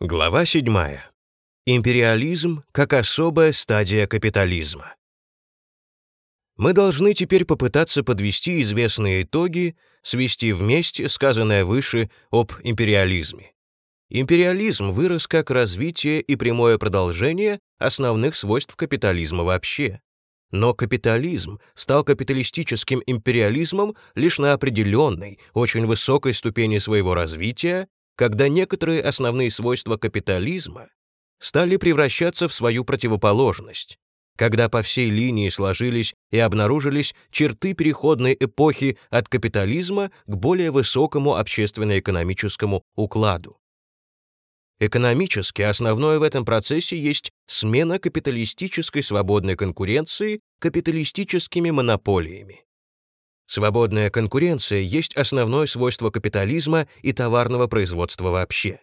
Глава 7. Империализм как особая стадия капитализма. Мы должны теперь попытаться подвести известные итоги, свести вместе сказанное выше об империализме. Империализм вырос как развитие и прямое продолжение основных свойств капитализма вообще. Но капитализм стал капиталистическим империализмом лишь на определенной, очень высокой ступени своего развития когда некоторые основные свойства капитализма стали превращаться в свою противоположность, когда по всей линии сложились и обнаружились черты переходной эпохи от капитализма к более высокому общественно-экономическому укладу. Экономически основное в этом процессе есть смена капиталистической свободной конкуренции капиталистическими монополиями. Свободная конкуренция есть основное свойство капитализма и товарного производства вообще.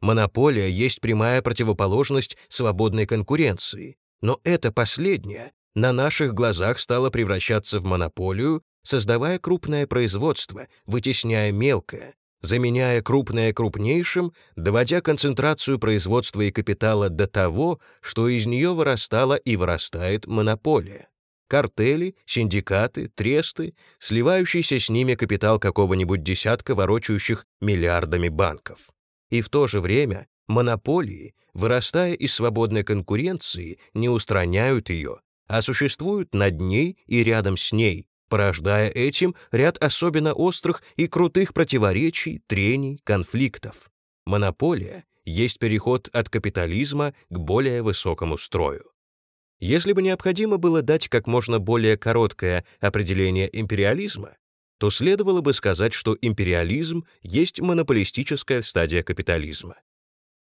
Монополия есть прямая противоположность свободной конкуренции, но это последнее на наших глазах стало превращаться в монополию, создавая крупное производство, вытесняя мелкое, заменяя крупное крупнейшим, доводя концентрацию производства и капитала до того, что из нее вырастала и вырастает монополия картели, синдикаты, тресты, сливающийся с ними капитал какого-нибудь десятка ворочающих миллиардами банков. И в то же время монополии, вырастая из свободной конкуренции, не устраняют ее, а существуют над ней и рядом с ней, порождая этим ряд особенно острых и крутых противоречий, трений, конфликтов. Монополия есть переход от капитализма к более высокому строю. Если бы необходимо было дать как можно более короткое определение империализма, то следовало бы сказать, что империализм есть монополистическая стадия капитализма.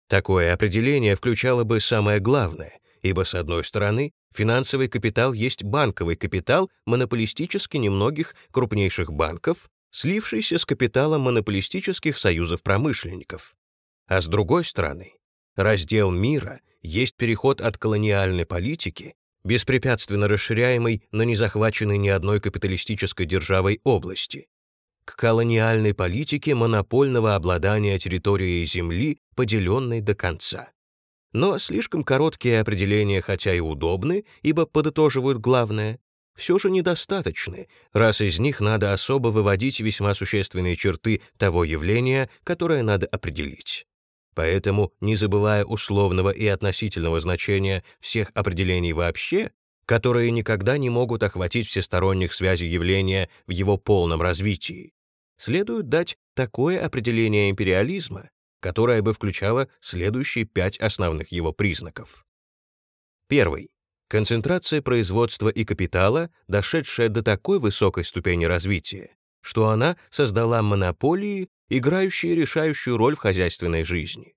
Такое определение включало бы самое главное, ибо, с одной стороны, финансовый капитал есть банковый капитал монополистически немногих крупнейших банков, слившийся с капиталом монополистических союзов промышленников. А с другой стороны, раздел мира — есть переход от колониальной политики, беспрепятственно расширяемой на незахваченной ни одной капиталистической державой области, к колониальной политике монопольного обладания территорией Земли, поделенной до конца. Но слишком короткие определения, хотя и удобны, ибо подытоживают главное, все же недостаточны, раз из них надо особо выводить весьма существенные черты того явления, которое надо определить. Поэтому, не забывая условного и относительного значения всех определений вообще, которые никогда не могут охватить всесторонних связей явления в его полном развитии, следует дать такое определение империализма, которое бы включало следующие пять основных его признаков. Первый. Концентрация производства и капитала, дошедшая до такой высокой ступени развития, что она создала монополии играющие решающую роль в хозяйственной жизни.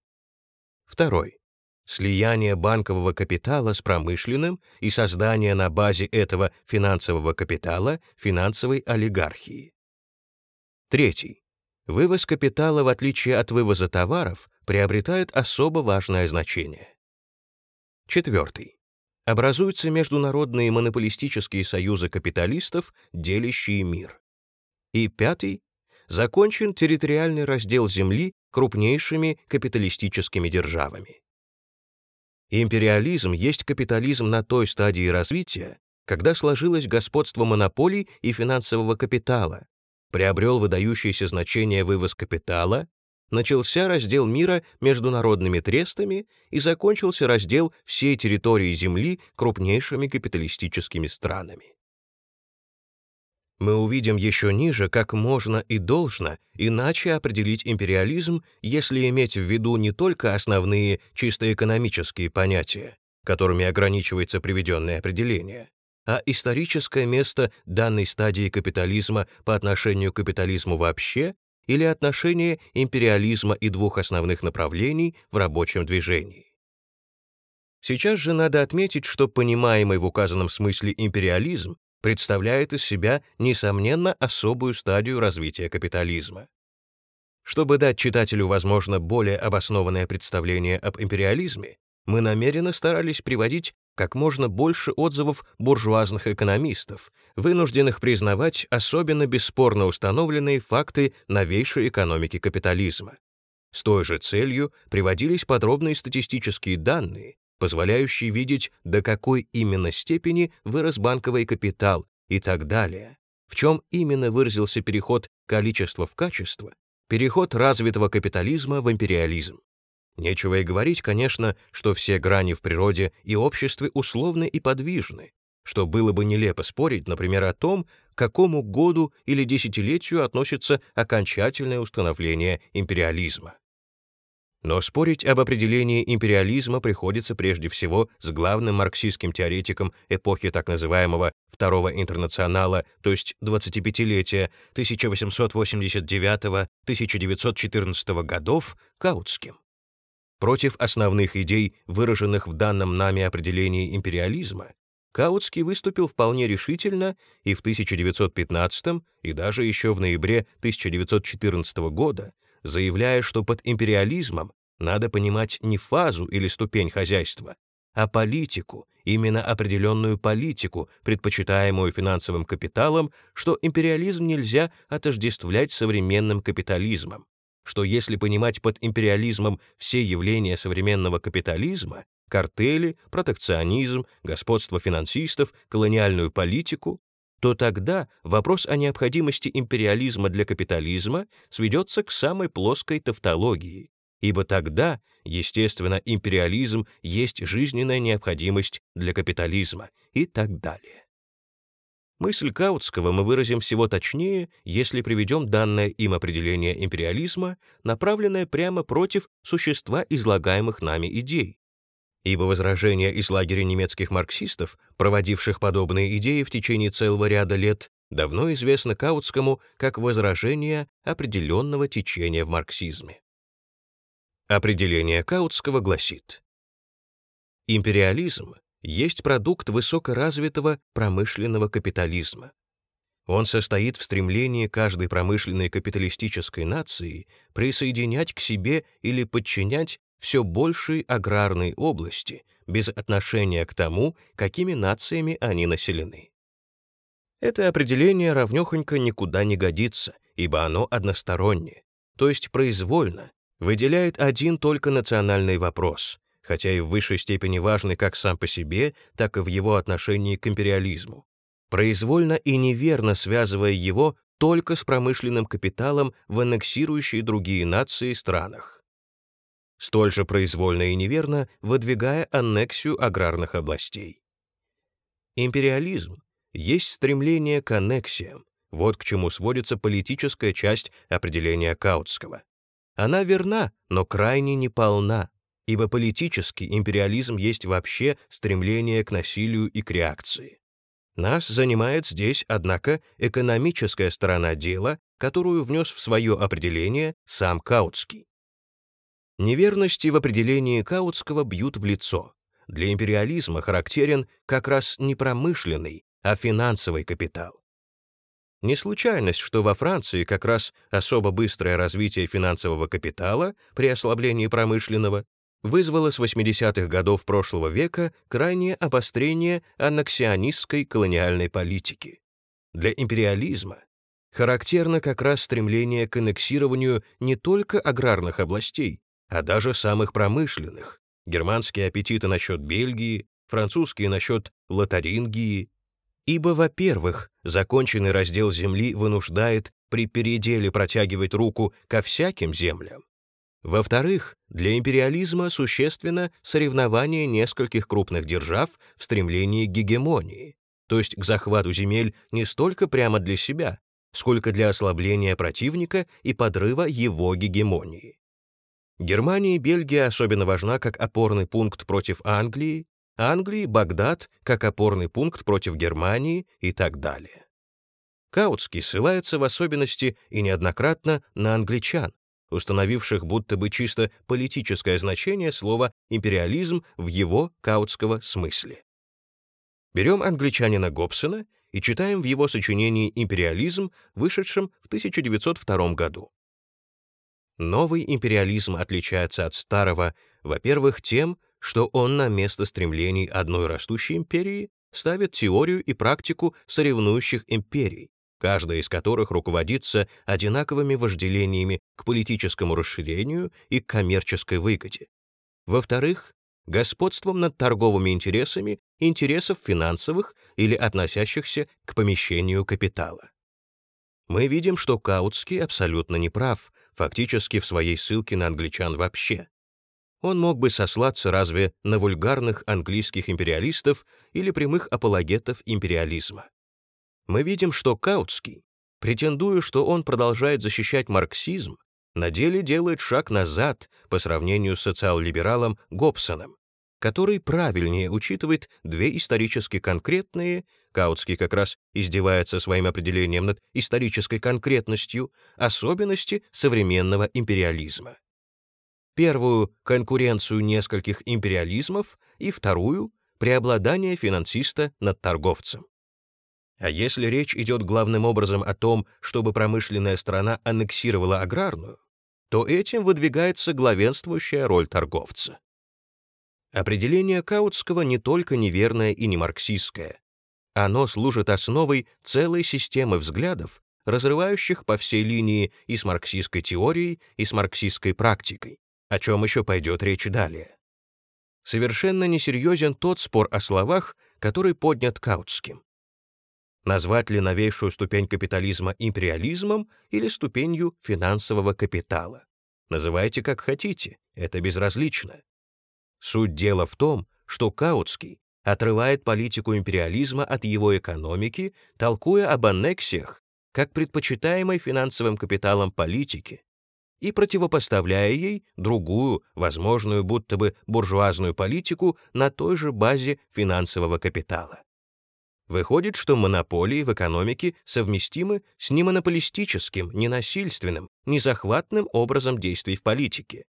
Второй. Слияние банкового капитала с промышленным и создание на базе этого финансового капитала финансовой олигархии. Третий. Вывоз капитала, в отличие от вывоза товаров, приобретает особо важное значение. Четвертый. Образуются международные монополистические союзы капиталистов, делящие мир. И пятый закончен территориальный раздел земли крупнейшими капиталистическими державами. Империализм есть капитализм на той стадии развития, когда сложилось господство монополий и финансового капитала, приобрел выдающееся значение вывоз капитала, начался раздел мира международными трестами и закончился раздел всей территории Земли крупнейшими капиталистическими странами. Мы увидим еще ниже, как можно и должно иначе определить империализм, если иметь в виду не только основные чисто экономические понятия, которыми ограничивается приведенное определение, а историческое место данной стадии капитализма по отношению к капитализму вообще или отношение империализма и двух основных направлений в рабочем движении. Сейчас же надо отметить, что понимаемый в указанном смысле империализм представляет из себя, несомненно, особую стадию развития капитализма. Чтобы дать читателю, возможно, более обоснованное представление об империализме, мы намеренно старались приводить как можно больше отзывов буржуазных экономистов, вынужденных признавать особенно бесспорно установленные факты новейшей экономики капитализма. С той же целью приводились подробные статистические данные, позволяющие видеть, до какой именно степени вырос банковый капитал и так далее, в чем именно выразился переход количества в качество, переход развитого капитализма в империализм. Нечего и говорить, конечно, что все грани в природе и обществе условны и подвижны, что было бы нелепо спорить, например, о том, к какому году или десятилетию относится окончательное установление империализма. Но спорить об определении империализма приходится прежде всего с главным марксистским теоретиком эпохи так называемого Второго интернационала, то есть 25-летия 1889-1914 годов, Каутским. Против основных идей, выраженных в данном нами определении империализма, Каутский выступил вполне решительно и в 1915 и даже еще в ноябре 1914 года заявляя, что под империализмом надо понимать не фазу или ступень хозяйства, а политику, именно определенную политику, предпочитаемую финансовым капиталом, что империализм нельзя отождествлять современным капитализмом, что если понимать под империализмом все явления современного капитализма, картели, протекционизм, господство финансистов, колониальную политику, то тогда вопрос о необходимости империализма для капитализма сведется к самой плоской тавтологии, ибо тогда, естественно, империализм есть жизненная необходимость для капитализма и так далее. Мысль Каутского мы выразим всего точнее, если приведем данное им определение империализма, направленное прямо против существа излагаемых нами идей, ибо возражения из лагеря немецких марксистов, проводивших подобные идеи в течение целого ряда лет, давно известны Каутскому как возражения определенного течения в марксизме. Определение Каутского гласит, империализм есть продукт высокоразвитого промышленного капитализма. Он состоит в стремлении каждой промышленной капиталистической нации присоединять к себе или подчинять все большей аграрной области без отношения к тому, какими нациями они населены. Это определение равнёхонько никуда не годится, ибо оно одностороннее, то есть произвольно, выделяет один только национальный вопрос, хотя и в высшей степени важный как сам по себе, так и в его отношении к империализму, произвольно и неверно связывая его только с промышленным капиталом в аннексирующие другие нации странах столь же произвольно и неверно выдвигая аннексию аграрных областей. Империализм есть стремление к аннексиям, вот к чему сводится политическая часть определения Каутского. Она верна, но крайне неполна, ибо политический империализм есть вообще стремление к насилию и к реакции. Нас занимает здесь, однако, экономическая сторона дела, которую внес в свое определение сам Каутский. Неверности в определении Каутского бьют в лицо. Для империализма характерен как раз не промышленный, а финансовый капитал. Не случайность, что во Франции как раз особо быстрое развитие финансового капитала при ослаблении промышленного вызвало с 80-х годов прошлого века крайнее обострение аннексионистской колониальной политики. Для империализма характерно как раз стремление к аннексированию не только аграрных областей, а даже самых промышленных. Германские аппетиты насчет Бельгии, французские насчет Лотарингии. Ибо, во-первых, законченный раздел земли вынуждает при переделе протягивать руку ко всяким землям. Во-вторых, для империализма существенно соревнование нескольких крупных держав в стремлении к гегемонии, то есть к захвату земель не столько прямо для себя, сколько для ослабления противника и подрыва его гегемонии. Германии Бельгия особенно важна как опорный пункт против Англии, Англии Багдад как опорный пункт против Германии и так далее. Каутский ссылается в особенности и неоднократно на англичан, установивших будто бы чисто политическое значение слова «империализм» в его каутского смысле. Берем англичанина Гобсона и читаем в его сочинении «Империализм», вышедшем в 1902 году. Новый империализм отличается от старого, во-первых, тем, что он на место стремлений одной растущей империи ставит теорию и практику соревнующих империй, каждая из которых руководится одинаковыми вожделениями к политическому расширению и к коммерческой выгоде. Во-вторых, господством над торговыми интересами интересов финансовых или относящихся к помещению капитала. Мы видим, что Каутский абсолютно неправ, фактически в своей ссылке на англичан вообще. Он мог бы сослаться разве на вульгарных английских империалистов или прямых апологетов империализма. Мы видим, что Каутский, претендуя, что он продолжает защищать марксизм, на деле делает шаг назад по сравнению с социал-либералом Гобсоном, который правильнее учитывает две исторически конкретные, Каутский как раз издевается своим определением над исторической конкретностью, особенности современного империализма. Первую — конкуренцию нескольких империализмов, и вторую — преобладание финансиста над торговцем. А если речь идет главным образом о том, чтобы промышленная страна аннексировала аграрную, то этим выдвигается главенствующая роль торговца. Определение Каутского не только неверное и не марксистское. Оно служит основой целой системы взглядов, разрывающих по всей линии и с марксистской теорией, и с марксистской практикой, о чем еще пойдет речь далее. Совершенно несерьезен тот спор о словах, который поднят Каутским. Назвать ли новейшую ступень капитализма империализмом или ступенью финансового капитала? Называйте как хотите, это безразлично. Суть дела в том, что Каутский отрывает политику империализма от его экономики, толкуя об аннексиях как предпочитаемой финансовым капиталом политики и противопоставляя ей другую, возможную будто бы буржуазную политику на той же базе финансового капитала. Выходит, что монополии в экономике совместимы с немонополистическим, ненасильственным, незахватным образом действий в политике.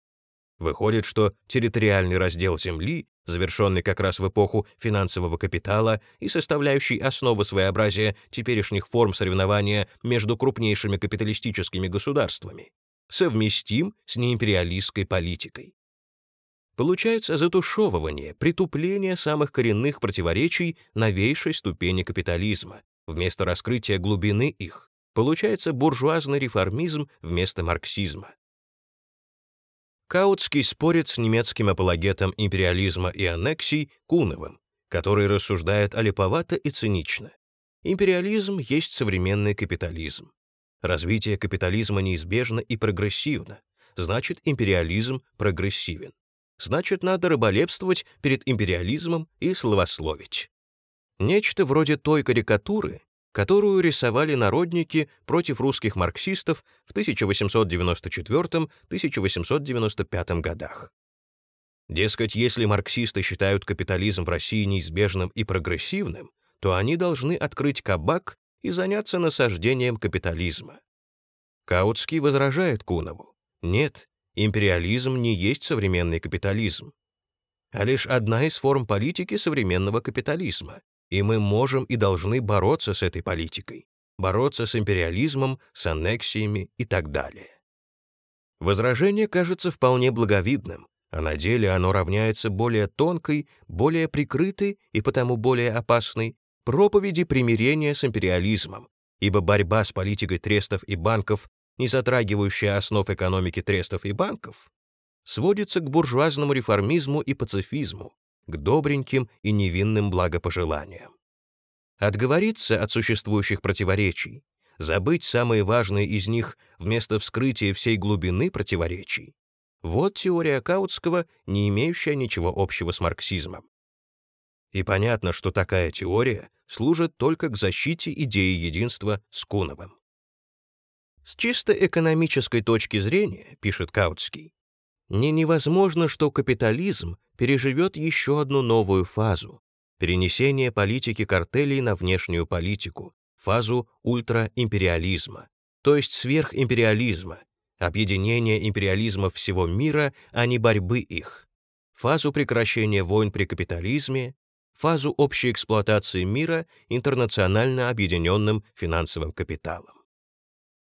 Выходит, что территориальный раздел земли, завершенный как раз в эпоху финансового капитала и составляющий основу своеобразия теперешних форм соревнования между крупнейшими капиталистическими государствами, совместим с неимпериалистской политикой. Получается затушевывание, притупление самых коренных противоречий новейшей ступени капитализма. Вместо раскрытия глубины их получается буржуазный реформизм вместо марксизма. Каутский спорит с немецким апологетом империализма и аннексий Куновым, который рассуждает олиповато и цинично. Империализм есть современный капитализм. Развитие капитализма неизбежно и прогрессивно, значит империализм прогрессивен значит, надо рыболепствовать перед империализмом и словословить. Нечто вроде той карикатуры, которую рисовали народники против русских марксистов в 1894-1895 годах. Дескать, если марксисты считают капитализм в России неизбежным и прогрессивным, то они должны открыть кабак и заняться насаждением капитализма. Каутский возражает Кунову. Нет, империализм не есть современный капитализм, а лишь одна из форм политики современного капитализма, и мы можем и должны бороться с этой политикой, бороться с империализмом, с аннексиями и так далее. Возражение кажется вполне благовидным, а на деле оно равняется более тонкой, более прикрытой и потому более опасной проповеди примирения с империализмом, ибо борьба с политикой трестов и банков не затрагивающая основ экономики трестов и банков, сводится к буржуазному реформизму и пацифизму, к добреньким и невинным благопожеланиям. Отговориться от существующих противоречий, забыть самые важные из них вместо вскрытия всей глубины противоречий — вот теория Каутского, не имеющая ничего общего с марксизмом. И понятно, что такая теория служит только к защите идеи единства с Куновым. С чисто экономической точки зрения, пишет Каутский, не невозможно, что капитализм переживет еще одну новую фазу — перенесение политики картелей на внешнюю политику, фазу ультраимпериализма, то есть сверхимпериализма, объединение империализмов всего мира, а не борьбы их, фазу прекращения войн при капитализме, фазу общей эксплуатации мира интернационально объединенным финансовым капиталом.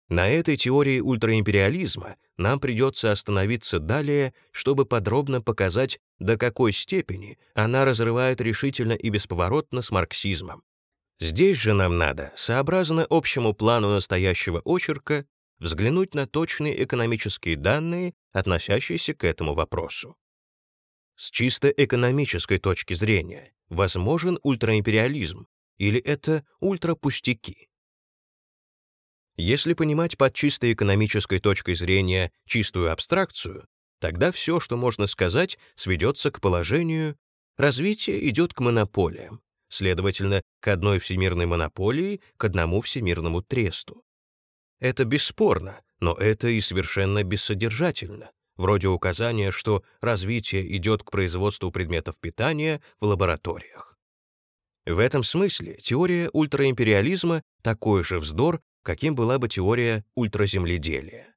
На этой теории ультраимпериализма нам придется остановиться далее, чтобы подробно показать, до какой степени она разрывает решительно и бесповоротно с марксизмом. Здесь же нам надо, сообразно общему плану настоящего очерка, взглянуть на точные экономические данные, относящиеся к этому вопросу. С чисто экономической точки зрения, возможен ультраимпериализм или это ультрапустяки? Если понимать под чисто экономической точкой зрения чистую абстракцию, тогда все, что можно сказать, сведется к положению развитие идет к монополиям, следовательно, к одной всемирной монополии, к одному всемирному тресту. Это бесспорно, но это и совершенно бессодержательно, вроде указания, что развитие идет к производству предметов питания в лабораториях. В этом смысле теория ультраимпериализма такой же вздор, каким была бы теория ультраземледелия.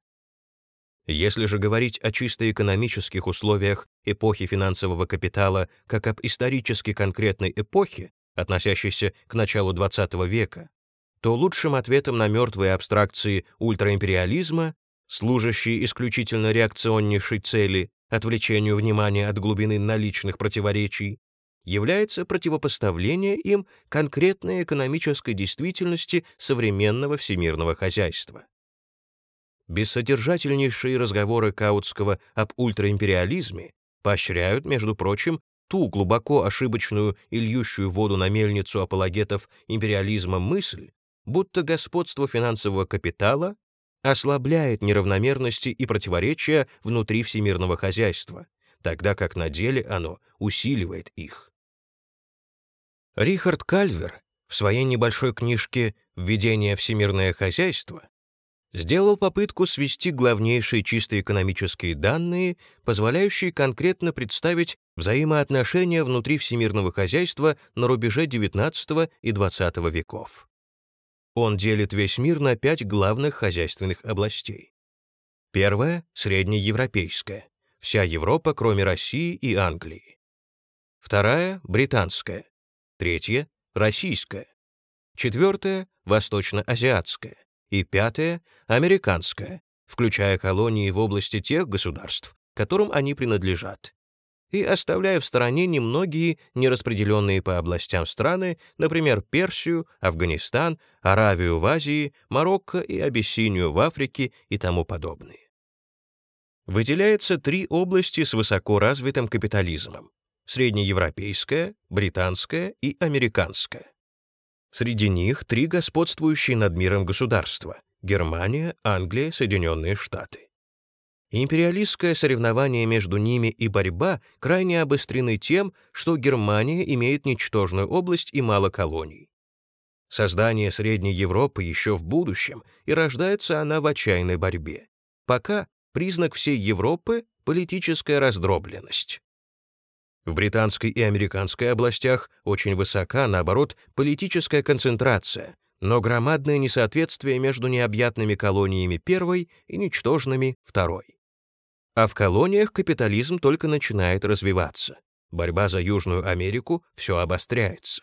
Если же говорить о чисто экономических условиях эпохи финансового капитала как об исторически конкретной эпохе, относящейся к началу XX века, то лучшим ответом на мертвые абстракции ультраимпериализма, служащие исключительно реакционнейшей цели, отвлечению внимания от глубины наличных противоречий, является противопоставление им конкретной экономической действительности современного всемирного хозяйства. Бессодержательнейшие разговоры Каутского об ультраимпериализме поощряют, между прочим, ту глубоко ошибочную и льющую воду на мельницу апологетов империализма мысль, будто господство финансового капитала ослабляет неравномерности и противоречия внутри всемирного хозяйства, тогда как на деле оно усиливает их. Рихард Кальвер в своей небольшой книжке «Введение всемирное хозяйство» сделал попытку свести главнейшие чисто экономические данные, позволяющие конкретно представить взаимоотношения внутри всемирного хозяйства на рубеже XIX и XX веков. Он делит весь мир на пять главных хозяйственных областей. Первая — среднеевропейская, вся Европа, кроме России и Англии. Вторая — британская, третья — российская, четвертая — восточноазиатская и пятая — американская, включая колонии в области тех государств, которым они принадлежат, и оставляя в стороне немногие нераспределенные по областям страны, например, Персию, Афганистан, Аравию в Азии, Марокко и Абиссинию в Африке и тому подобные. Выделяется три области с высоко развитым капитализмом среднеевропейская, британская и американская. Среди них три господствующие над миром государства — Германия, Англия, Соединенные Штаты. Империалистское соревнование между ними и борьба крайне обострены тем, что Германия имеет ничтожную область и мало колоний. Создание Средней Европы еще в будущем, и рождается она в отчаянной борьбе. Пока признак всей Европы — политическая раздробленность. В британской и американской областях очень высока, наоборот, политическая концентрация, но громадное несоответствие между необъятными колониями первой и ничтожными второй. А в колониях капитализм только начинает развиваться. Борьба за Южную Америку все обостряется.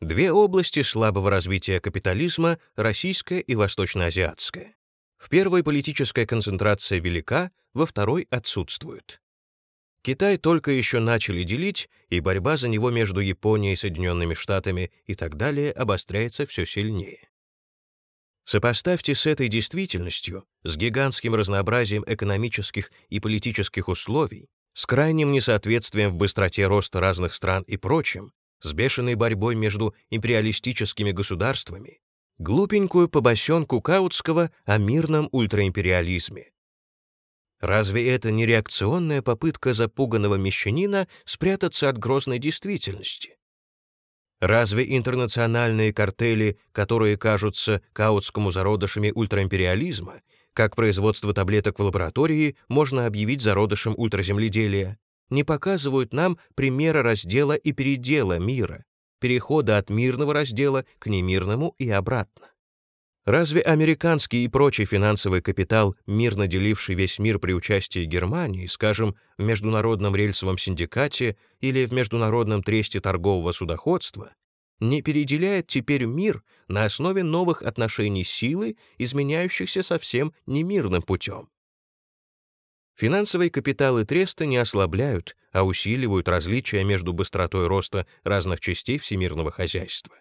Две области слабого развития капитализма — российская и восточноазиатская. В первой политическая концентрация велика, во второй отсутствует. Китай только еще начали делить, и борьба за него между Японией, Соединенными Штатами и так далее обостряется все сильнее. Сопоставьте с этой действительностью, с гигантским разнообразием экономических и политических условий, с крайним несоответствием в быстроте роста разных стран и прочим, с бешеной борьбой между империалистическими государствами, глупенькую побосенку Каутского о мирном ультраимпериализме, Разве это не реакционная попытка запуганного мещанина спрятаться от грозной действительности? Разве интернациональные картели, которые кажутся каутскому зародышами ультраимпериализма, как производство таблеток в лаборатории можно объявить зародышем ультраземледелия, не показывают нам примера раздела и передела мира, перехода от мирного раздела к немирному и обратно? Разве американский и прочий финансовый капитал, мирно деливший весь мир при участии Германии, скажем, в Международном рельсовом синдикате или в Международном тресте торгового судоходства, не переделяет теперь мир на основе новых отношений силы, изменяющихся совсем немирным путем? Финансовые капиталы треста не ослабляют, а усиливают различия между быстротой роста разных частей всемирного хозяйства.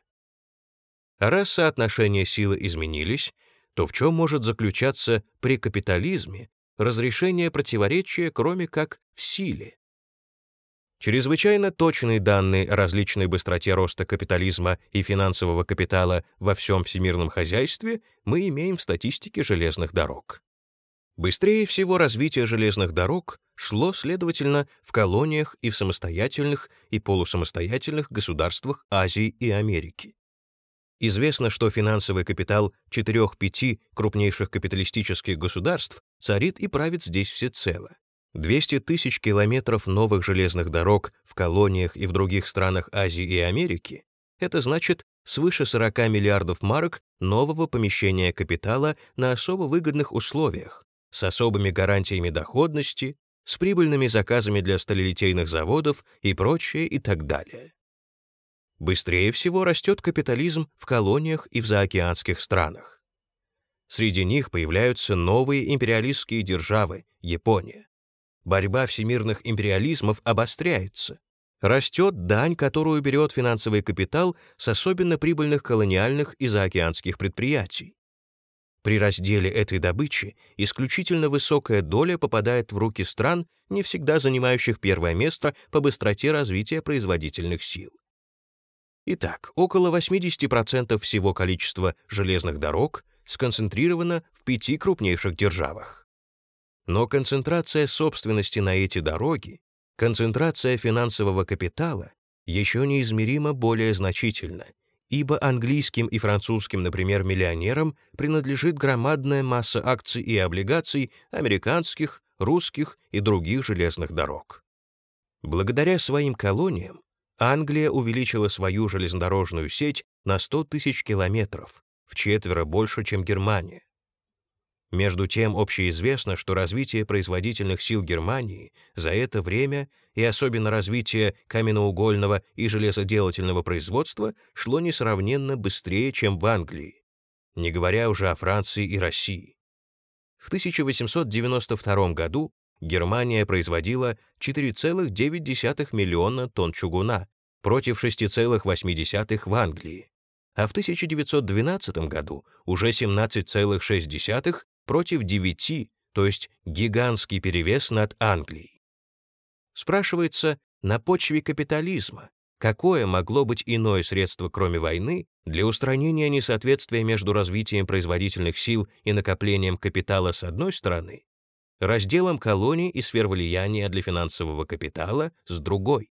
Раз соотношения силы изменились, то в чем может заключаться при капитализме разрешение противоречия, кроме как в силе? Чрезвычайно точные данные о различной быстроте роста капитализма и финансового капитала во всем всемирном хозяйстве мы имеем в статистике железных дорог. Быстрее всего развитие железных дорог шло, следовательно, в колониях и в самостоятельных и полусамостоятельных государствах Азии и Америки. Известно, что финансовый капитал четырех-пяти крупнейших капиталистических государств царит и правит здесь всецело. 200 тысяч километров новых железных дорог в колониях и в других странах Азии и Америки — это значит свыше 40 миллиардов марок нового помещения капитала на особо выгодных условиях, с особыми гарантиями доходности, с прибыльными заказами для сталелитейных заводов и прочее и так далее. Быстрее всего растет капитализм в колониях и в заокеанских странах. Среди них появляются новые империалистские державы — Япония борьба всемирных империализмов обостряется. Растет дань, которую берет финансовый капитал с особенно прибыльных колониальных и заокеанских предприятий. При разделе этой добычи исключительно высокая доля попадает в руки стран, не всегда занимающих первое место по быстроте развития производительных сил. Итак, около 80% всего количества железных дорог сконцентрировано в пяти крупнейших державах. Но концентрация собственности на эти дороги, концентрация финансового капитала еще неизмеримо более значительна, ибо английским и французским, например, миллионерам принадлежит громадная масса акций и облигаций американских, русских и других железных дорог. Благодаря своим колониям Англия увеличила свою железнодорожную сеть на 100 тысяч километров, в четверо больше, чем Германия. Между тем, общеизвестно, что развитие производительных сил Германии за это время и особенно развитие каменноугольного и железоделательного производства шло несравненно быстрее, чем в Англии, не говоря уже о Франции и России. В 1892 году Германия производила 4,9 миллиона тонн чугуна против 6,8 в Англии, а в 1912 году уже 17,6 против 9, то есть гигантский перевес над Англией. Спрашивается, на почве капитализма, какое могло быть иное средство, кроме войны, для устранения несоответствия между развитием производительных сил и накоплением капитала с одной стороны, разделом колоний и сфер влияния для финансового капитала с другой.